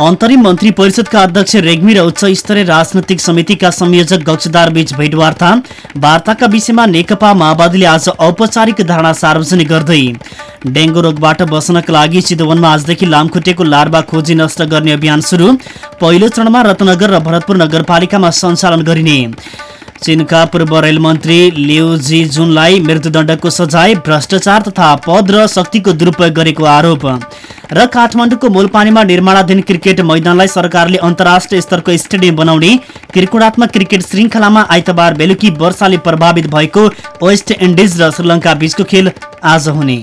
अन्तरिम मन्त्री परिषदका अध्यक्ष रेग्मी र उच्च स्तरीय राजनैतिक समितिका संयोजक गक्षदार बीच भेटवार्ता। वार्ताका विषयमा नेकपा माओवादीले आज औपचारिक धारणा सार्वजनिक गर्दै। डेङ्गु रोगबाट बस्नका लागि चितवनमा आजदेखि लामखुट्टेको लार्वा खोजी नष्ट गर्ने अभियान सुरु। पहिलो चरणमा रत्नगर र भरतपुर नगरपालिकामा सञ्चालन गरिने। चीनका पूर्व रेल मन्त्री लिउ जुनलाई मृत्युदण्डको सजाय भ्रष्टाचार तथा पद र शक्तिको दुरुपयोग गरेको आरोप। र काठमाडौँको मूलपानीमा निर्माणाधीन क्रिकेट मैदानलाई सरकारले अन्तर्राष्ट्रिय स्तरको स्टेडियम बनाउने त्रिकोणात्मक क्रिकेट श्रृङ्खलामा आइतबार बेलुकी वर्षाले प्रभावित भएको वेस्ट इन्डिज र श्रीलङ्का बीचको खेल आज हुने।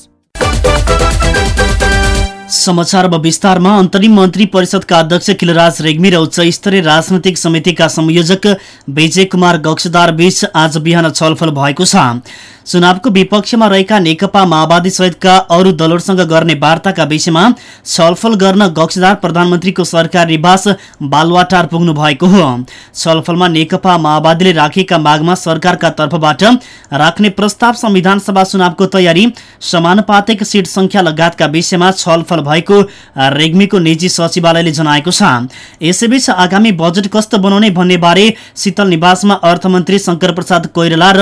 समाचार अब विस्तारमा। अन्तरिम मन्त्री परिषदका अध्यक्ष किलराज रेग्मी र उच्च स्तरीय राजनैतिक समितिका संयोजक विजय कुमार गक्षदार बीच आज बिहान छलफल भएको छ। चुनावको विपक्षमा रहेका नेकपा माओवादी सहितका अरू दलहरूसँग गर्ने वार्ताका विषयमा छलफल गर्न गक्षदार प्रधानमन्त्रीको सरकारी निवास बालुवाटार पुग्नु भएको हो। छलफलमा नेकपा माओवादीले राखेका मागमा सरकारका तर्फबाट राख्ने प्रस्ताव संविधान सभा चुनावको तयारी समानुपातिक सिट संख्या लगायतका विषयमा छलफल भएको रेग्मीको निजी सचिवालयले जनाएको छ। यसैबीच आगामी बजेट कस्तो बनाउने भन्ने बारे शीतल निवासमा अर्थमन्त्री शङ्कर प्रसाद कोइराला र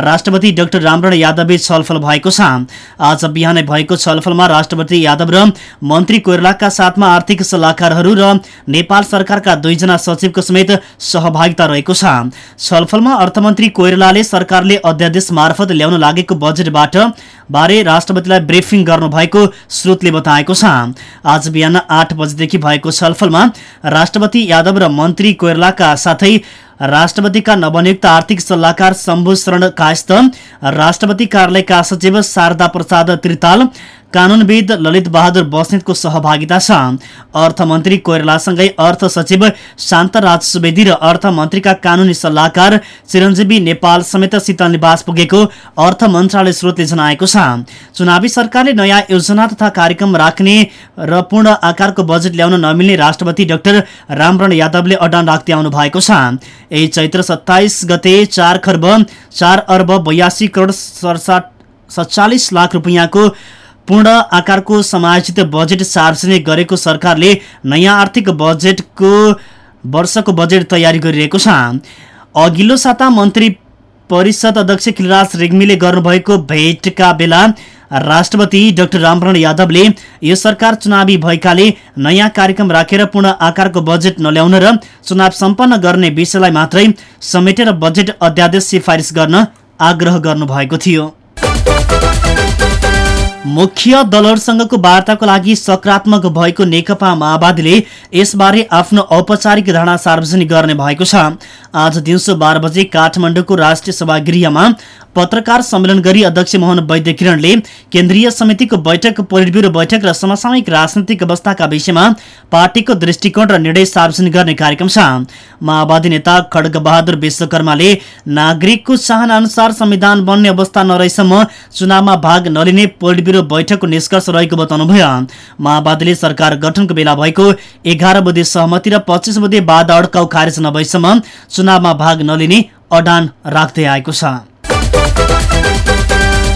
राष्ट्रपति डाक्टर रामरण यादवबीच छलफल भएको छ। आज बिहानै भएको छलफलमा राष्ट्रपति यादव र मन्त्री कोइरालाका साथमा आर्थिक सल्लाहकारहरू र नेपाल सरकारका दुईजना सचिवको समेत सहभागिता रहेको छ। छलफलमा अर्थमन्त्री कोइरालाले सरकारले अध्यादेश मार्फत ल्याउन लागेको बजेटबाट बारे राष्ट्रपतिलाई ब्रिफिङ गर्नुभएको स्रोतले बताएको छ। आज बिहान आठ बजेदेखि भएको छलफलमा राष्ट्रपति यादव र मन्त्री कोइरालाका साथै राष्ट्रपतिका नवनियुक्त आर्थिक सल्लाहकार शम्भु शरण कायस्थ राष्ट्रपति कार्यालयका सचिव शारदा प्रसाद त्रिताल कानूनविद ललित बहादुर बस्नेतको सहभागिता छ। अर्थमन्त्री कोइरालासँगै अर्थ सचिव शान्तराज सुवेदी र अर्थमन्त्रीका कानूनी सल्लाहकार चिरञ्जीवी नेपाल समेत शीतल निवास पुगेको अर्थ मन्त्रालय स्रोतले जनाएको छ। चुनावी सरकारले नयाँ योजना तथा कार्यक्रम राख्ने र पूर्ण आकारको बजेट ल्याउन नमिल्ने राष्ट्रपति डाक्टर रामरण यादवले अडान राख्दै आउनु भएको छ। यही चैत्र सत्ताइस गते चार खर्ब चार अर्ब बयासी करोड सडचालिस लाख रुपियाँको पूर्ण आकारको समायोजित बजेट सार्वजनिक गरेको सरकारले नयाँ आर्थिक बजेटको वर्षको बजेट तयारी गरिरहेको छ। अघिल्लो साता मन्त्री परिषद अध्यक्ष खिलराज रेग्मीले गर्नुभएको भेटका बेला राष्ट्रपति डाक्टर रामरण यादवले यो सरकार चुनावी भएकाले नयाँ कार्यक्रम राखेर पूर्ण आकारको बजेट नल्याउन र चुनाव सम्पन्न गर्ने विषयलाई मात्रै समेटेर बजेट अध्यादेश सिफारिस गर्न आग्रह गर्नुभएको थियो। मुख्य दलहरूसँगको वार्ताको लागि सकारात्मक भएको नेकपा माओवादीले यसबारे आफ्नो औपचारिक धारणा सार्वजनिक गर्ने भएको छ। आज दिउँसो बाह्र बजे काठमाडौँको राष्ट्रिय सभागृहमा पत्रकार सम्मेलन गरी अध्यक्ष मोहन वैद्य किरणले केन्द्रीय समितिको बैठक पोलिट बैठक र समसामयिक राजनैतिक अवस्थाका विषयमा पार्टीको दृष्टिकोण र निर्णय सार्वजनिक गर्ने कार्यक्रम छ। माओवादी नेता खड्ग बहादुर विश्वकर्माले नागरिकको चाहना अनुसार संविधान बन्ने अवस्था नरहेसम्म चुनावमा भाग नलिने पोलिट ब्युरो बैठकको निष्कर्ष रहेको बताउनुभयो माओवादीले सरकार गठनको बेला भएको एघार बुधे सहमति र पच्चिस बुधे बाधा अड्काउ खारेज नभएसम्म चुनावमा भाग नलिने अडान राख्दै आएको छ।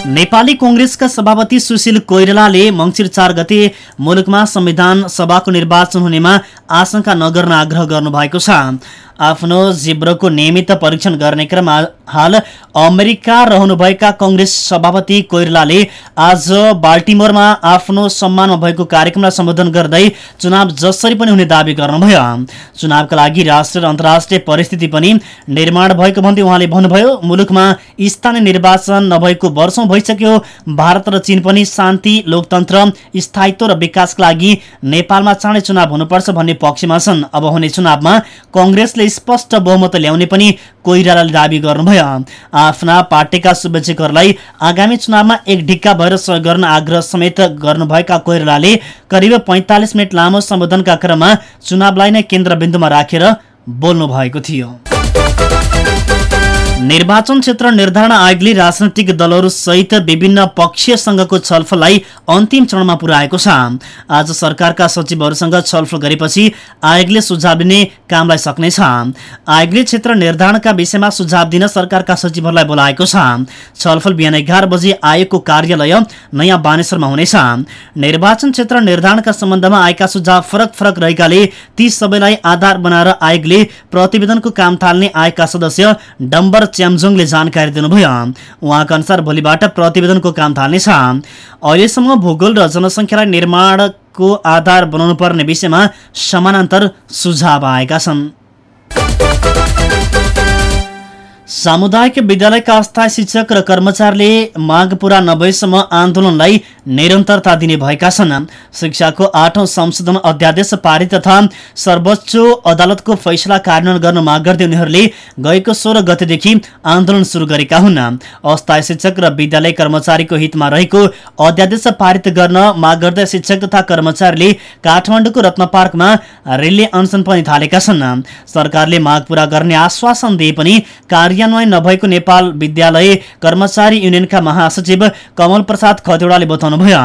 नेपाली कंग्रेसका सभापति सुशील कोइरालाले मङ्सिर चार गते मुलुकमा संविधान सभाको निर्वाचन हुनेमा आशंका नगर्न आग्रह गर्नुभएको छ। आफ्नो जिब्रोको नियमित परीक्षण गर्ने क्रम हाल अमेरिका रहनुभएका कंग्रेस सभापति कोइरलाले आज बाल्टिमोरमा आफ्नो सम्मानमा भएको कार्यक्रमलाई सम्बोधन गर्दै चुनाव जसरी पनि हुने दावी गर्नुभयो। चुनावका लागि राष्ट्रिय र अन्तर्राष्ट्रिय परिस्थिति पनि निर्माण भएको भन्दै उहाँले भन्नुभयो मुलुकमा स्थानीय निर्वाचन नभएको वर्षौं भइसक्यो। भारत र चीन पनि शान्ति लोकतन्त्र स्थायित्व र विकासका लागि नेपालमा चाँडै चुनाव हुनुपर्छ भन्ने पक्षमा छन्। अब हुने चुनावमा स्पष्ट बहुमत ल्याउने पनि कोइरालाले दावी गर्नुभयो। आफ्ना पार्टीका शुभेच्छकहरूलाई आगामी चुनावमा एक ढिक्का भएर गर्न आग्रह समेत गर्नुभएका कोइरालाले करिब पैँतालिस मिनट लामो सम्बोधनका क्रममा चुनावलाई नै केन्द्रबिन्दुमा राखेर बोल्नु भएको थियो। निर्वाचन क्षेत्र निर्धारण आयोगले राजनैतिक दलहरू सहित विभिन्न पक्षसँगको छलफललाई अन्तिम चरणमा पुर्याएको छ। आज सरकारका सचिवहरूसँग छलफल गरेपछि आयोगले सुझाव दिने कामलाई सक्नेछ। आयोगले क्षेत्र निर्धारणका विषयमा सुझाव दिन सरकारका सचिवहरूलाई बोलाएको छ। छलफल बिहान एघार बजे आयोगको कार्यालय नयाँ बानेश्वरमा हुनेछ। निर्वाचन क्षेत्र निर्धारणका सम्बन्धमा आएका सुझाव फरक फरक रहेकाले ती सबैलाई आधार बनाएर आयोगले प्रतिवेदनको काम थाल्ने आयोगका सदस्य डम्बर च्याम्जोङले जानकारी दिनुभयो। उहाँका अनुसार भोलिबाट प्रतिवेदनको काम थाल्नेछ। अहिलेसम्म भूगोल र जनसङ्ख्यालाई निर्माणको आधार बनाउनु पर्ने विषयमा समानान्तर सुझाव आएका छन्। सामुदायिक विद्यालयका अस्थायी शिक्षक र कर्मचारीले माग पूरा नभएसम्म आन्दोलनलाई निरन्तरता दिने भएका छन्। शिक्षाको आठौं संशोधन अध्यादेश पारित तथा सर्वोच्च अदालतको फैसला कार्यान्वयन गर्न माग गर्दै उनीहरूले गएको सोह्र गतेदेखि आन्दोलन सुरु गरेका हुन्। अस्थायी शिक्षक र विद्यालय कर्मचारीको हितमा रहेको अध्यादेश पारित गर्न माग गर्दै शिक्षक तथा कर्मचारीले काठमाडौँको रत्न पार्कमा रेलले अनसन पनि थालेका छन्। सरकारले माग पूरा गर्ने आश्वासन दिए पनि कार्यान्वयन नभएको नेपाल विद्यालय कर्मचारी युनियनका महासचिव कमल प्रसाद खतेडाले बताउनुभयो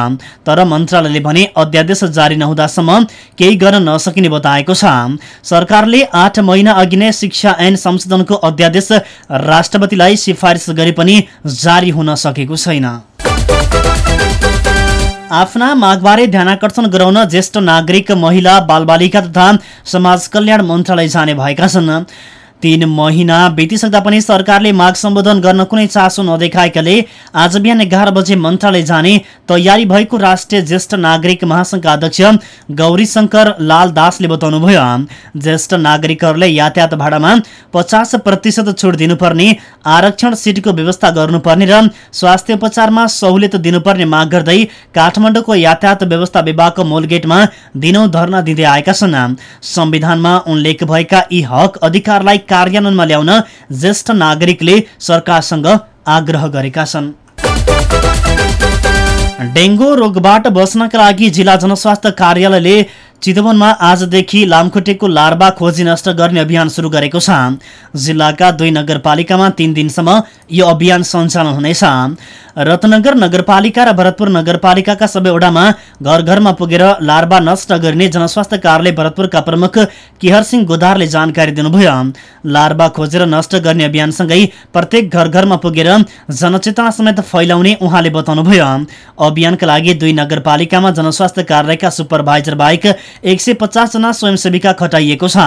तर मन्त्रालयले भने अध्यादेश जारी नहुँदासम्म केही गर्न नसकिने बताएको छ। सरकारले आठ महिना अघि नै शिक्षा ऐन संशोधनको अध्यादेश राष्ट्रपतिलाई सिफारिस गरे पनि जारी हुन सकेको छैन। आफ्ना मागबारे ध्यानकर्षण गराउन ज्येष्ठ नागरिक महिला बालबालिका तथा समाज कल्याण मन्त्रालय जाने भएका छन्। तीन महिना बितिसक्दा पनि सरकारले माग सम्बोधन गर्न कुनै चासो नदेखाएकाले आज बिहान एघार बजे मन्त्रालय जाने तयारी भएको राष्ट्रिय ज्येष्ठ नागरिक महासंघका अध्यक्ष गौरी शङ्कर लाल दासले बताउनुभयो। ज्येष्ठ नागरिकहरूले यातायात भाडामा पचास प्रतिशत छुट दिनुपर्ने आरक्षण सिटको व्यवस्था गर्नुपर्ने र स्वास्थ्य उपचारमा सहुलियत दिनुपर्ने माग गर्दै काठमाडौँको यातायात व्यवस्था विभागको मूल गेटमा दिनौं धरना दिँदै आएका छन्। संविधानमा उल्लेख भएका यी हक अधिकारलाई कार्यान्वयनमा ल्याउन ज्येष्ठ नागरिकले सरकारसँग आग्रह गरेका छन्। डेङ्गु रोगबाट बच्नका लागि जिल्ला जनस्वास्थ्य कार्यालयले चितवनमा आजदेखि लामखुट्टेको लार्वा खोजी नष्ट गर्ने अभियान सुरु गरेको छ। जिल्लाका दुई नगरपालिकामा तीन दिनसम्म यो अभियान सञ्चालन हुनेछ। रत्नगर नगरपालिका र भरतपुर नगरपालिकाका सबै वडामा घर घरमा पुगेर लार्वा नष्ट गर्ने जनस्वास्थ्य कार्यालय भरतपुरका प्रमुख केहर सिंह गोदारले जानकारी दिनुभयो। लार्वा खोजेर नष्ट गर्ने अभियानसँगै प्रत्येक घर घरमा पुगेर जनचेतना समेत फैलाउने उहाँले बताउनुभयो। अभियानका लागि दुई नगरपालिकामा जनस्वास्थ्य कार्यालयका सुपरभाइजर बाहेक एक सय पचासजना स्वयंसेविका खटाइएको छ।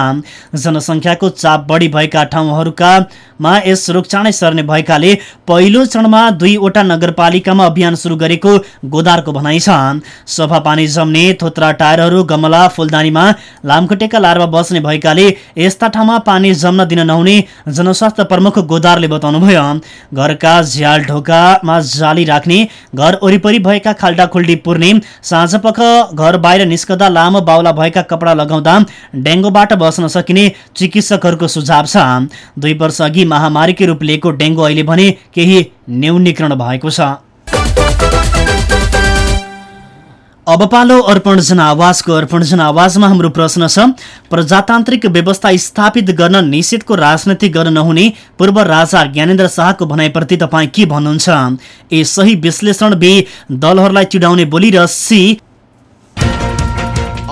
जनसङ्ख्याको चाप बढी भएका ठाउँहरूकामा यस रोग चाँडै सर्ने भएकाले पहिलो चरणमा दुईवटा नगरपालिकामा अभियान सुरु गरेको गोदारको भनाइ छ। सफा पानी जम्ने थोत्रा टायरहरू गमला फुलदानीमा लामखुट्टेका लार्वा बस्ने भएकाले यस्ता ठाउँमा पानी जम्न दिन नहुने जनस्वास्थ्य प्रमुख गोदारले बताउनुभयो। घरका झ्याल ढोकामा जाली राख्ने घर वरिपरि भएका खाल्डा खुल्डी पुर्ने साँझ पख घर बाहिर निस्कदा लामो बाहुला भएका कपडा लगाउँदा डेङ्गुबाट बस्न सकिने चिकित्सकहरूको सुझाव छ। दुई वर्ष अघि महामारीकै रूप लिएको डेङ्गु अहिले भने केही न्यूनीकरण भएको छ। अब पालो अर्पण जनावासको अर्पण जनावासमा हाम्रो प्रश्न छ प्रजातान्त्रिक व्यवस्था स्थापित गर्न निषेधको राजनीति गर्न नहुने पूर्व राजा ज्ञानेन्द्र शाहको भनाइप्रति तपाईँ के भन्नुहुन्छ? ए सही विश्लेषण बे दलहरूलाई चिडाउने बोली र सी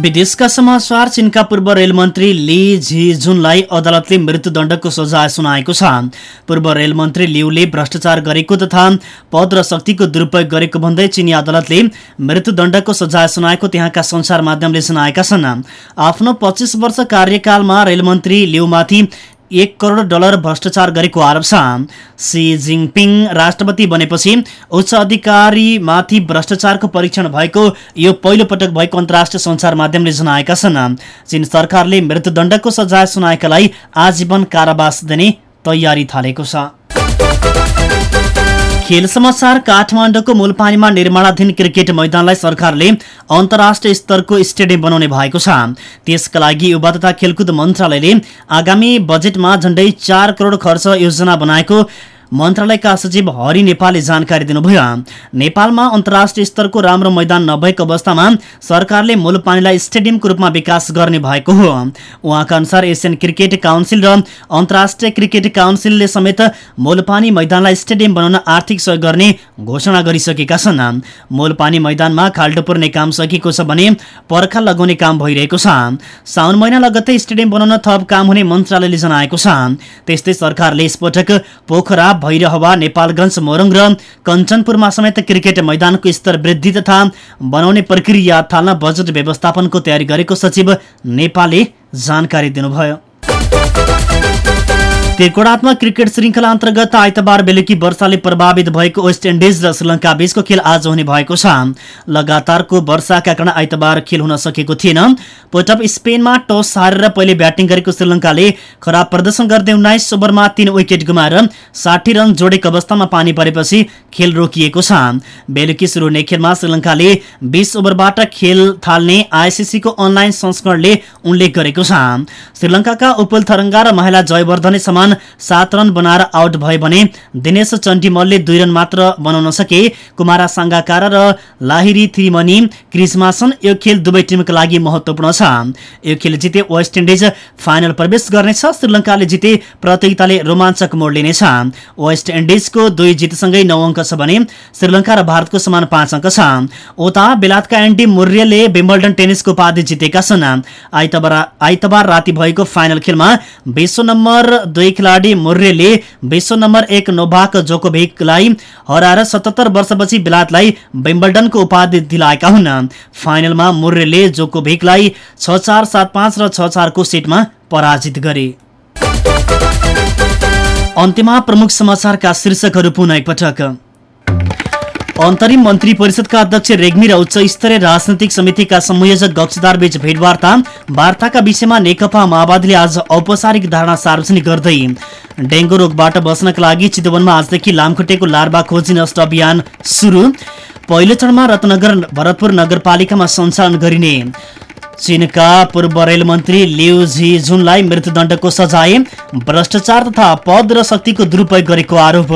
विदेशका समाचार चीनका पूर्व रेल मन्त्री ली झिजुनलाई अदालतले मृत्युदण्डको सजाय सुनाएको छ। पूर्व रेल मन्त्री लिउले भ्रष्टाचार गरेको तथा पद र शक्तिको दुरुपयोग गरेको भन्दै चिनी अदालतले मृत्युदण्डको सजाय सुनाएको त्यहाँका सञ्चार माध्यमले सुनाएका छन्। आफ्नो पच्चिस वर्ष कार्यकालमा रेल मन्त्री लिउमाथि एक करोड डलर भ्रष्टाचार गरेको आरोप छ। सी जिङपिङ राष्ट्रपति बनेपछि उच्च अधिकारीमाथि भ्रष्टाचारको परीक्षण भएको यो पहिलो पटक भएको अन्तर्राष्ट्रिय सञ्चार माध्यमले जनाएका छन्। चीन सरकारले मृत्युदण्डको सजाय सुनाएकालाई आजीवन कारावास दिने तयारी थालेको छ। खेल समाचार काठमाडौँको मूलपानीमा निर्माणाधीन क्रिकेट मैदानलाई सरकारले अन्तर्राष्ट्रिय स्तरको स्टेडियम बनाउने भएको छ त्यसका लागि युवा तथा खेलकुद मन्त्रालयले आगामी बजेटमा झण्डै चार करोड खर्च योजना बनाएको मन्त्रालयका सचिव हरि नेपालले जानकारी दिनुभयो। नेपालमा अन्तर्राष्ट्रिय स्तरको राम्रो मैदान नभएको अवस्थामा सरकारले मूलपानीलाई स्टेडियमको रूपमा विकास गर्ने भएको हो। उहाँका अनुसार एसियन क्रिकेट काउन्सिल र अन्तर्राष्ट्रिय क्रिकेट काउन्सिलले समेत मूलपानी मैदानलाई स्टेडियम बनाउन आर्थिक सहयोग गर्ने घोषणा गरिसकेका छन्। मूलपानी मैदानमा खाल्डो पुर्ने काम सकिएको छ भने पर्खा लगाउने काम भइरहेको छ। साउन महिना लगत्तै स्टेडियम बनाउन थप काम हुने मन्त्रालयले जनाएको छ। त्यस्तै सरकारले यसपटक पोखरा भैरहवा नेपालगञ्ज मोरङ र कञ्चनपुरमा समेत क्रिकेट मैदानको स्तर वृद्धि तथा बनाउने प्रक्रिया थाल्न बजेट व्यवस्थापनको तयारी गरेको सचिव नेपालले जानकारी दिनुभयो। त्रिकोणात्मक क्रिकेट श्रृङ्खला अन्तर्गत आइतबार बेलुकी वर्षाले प्रभावित भएको वेस्ट इन्डिज र श्रीलङ्का बीचको खेल आज हुने भएको छ। लगातारको वर्षाका कारण आइतबार खेल हुन सकेको थिएन। पोटअप स्पेनमा टस हारेर पहिले ब्याटिङ गरेको श्रीलङ्काले खराब प्रदर्शन गर्दै उन्नाइस ओभरमा तीन विकेट गुमाएर साठी रन जोडेको अवस्थामा पानी परेपछि खेल रोकिएको छ। बेलुकी सुरु हुने खेलमा श्रीलङ्काले बीस ओभरबाट खेल थाल्ने आइसिसीको अनलाइन संस्करणले उल्लेख गरेको छ। श्रीलङ्काका उपुल थरङ्गा र महिला जयवर्धने समान सात रन बनाएर आउट भए भने दिनेश चण्डीमलले दुई रन मात्र बनाउन सके। कुमारा साङ्गाकारा र लाहिरी थ्रिमनी क्रिसमासन यो खेल दुवै टिमका लागि महत्वपूर्ण छ। यो खेल जिते वेस्ट इन्डिज फाइनल प्रवेश गर्नेछ श्रीलङ्काले जिते प्रतियोगिताले रोमाञ्चक मोड लिनेछ। वेस्ट इन्डिजको दुई जितसँगै नौ अङ्क छ भने श्रीलङ्का र भारतको समान पाँच अङ्क छ। उता बेलायतका एन्डी मुर्रेले विम्बल्डन टेनिसको उपाधि जितेका छन्। आइतबार आइतबार राति भएको फाइनल खेलमा विश्व नम्बर दुई खेलाडी मुर्रेले विश्व नम्बर एक नोभाक जोकोभिकलाई हराएर सतहत्तर वर्षपछि बेलायतलाई विम्बल्डनको उपाधि दिलाएका हुन्। फाइनलमा मुर्रेले जोकोभिकलाई छ चार सात पाँच र छ चारको सेटमा पराजित गरे। अन्त्यमा प्रमुख समाचारका शीर्षकहरू पुनः एकपटक। अन्तरिम मन्त्री परिषदका अध्यक्ष रेग्मी र उच्च स्तरीय राजनैतिक समितिका संयोजक गक्षदार बीच भेटवार्ता वार्ताका विषयमा नेकपा माओवादीले आज औपचारिक धारणा सार्वजनिक गर्दै डेङ्गु रोगबाट बच्नका लागि चितवनमा आजदेखि लामखुट्टेको लार्वा खोजी नष्ट अभियान सुरु। पहिलो चरणमा रत्नगर भरतपुर नगरपालिकामा सञ्चालन गरिने। चीनका पूर्व रेल मन्त्री लिउ झिजुनलाई मृत्युदण्डको सजाय भ्रष्टाचार तथा पद र शक्तिको दुरुपयोग गरेको आरोप।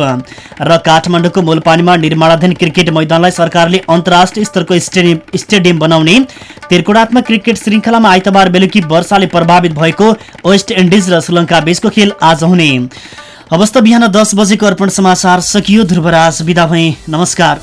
र काठमाडौँको मूलपानीमा निर्माणाधीन क्रिकेट मैदानलाई सरकारले अन्तर्राष्ट्रिय स्तरको स्टेडियम स्टेडियम बनाउने त्रिकोणात्मक क्रिकेट श्रृङ्खलामा आइतबार बेलुकी वर्षाले प्रभावित भएको वेस्ट इन्डिज र श्रीलङ्का बीचको खेल आज हुने। अवस्था बिहान दस बजेको अर्पण समाचार सकियो ध्रुवराज बिदा भए। नमस्कार।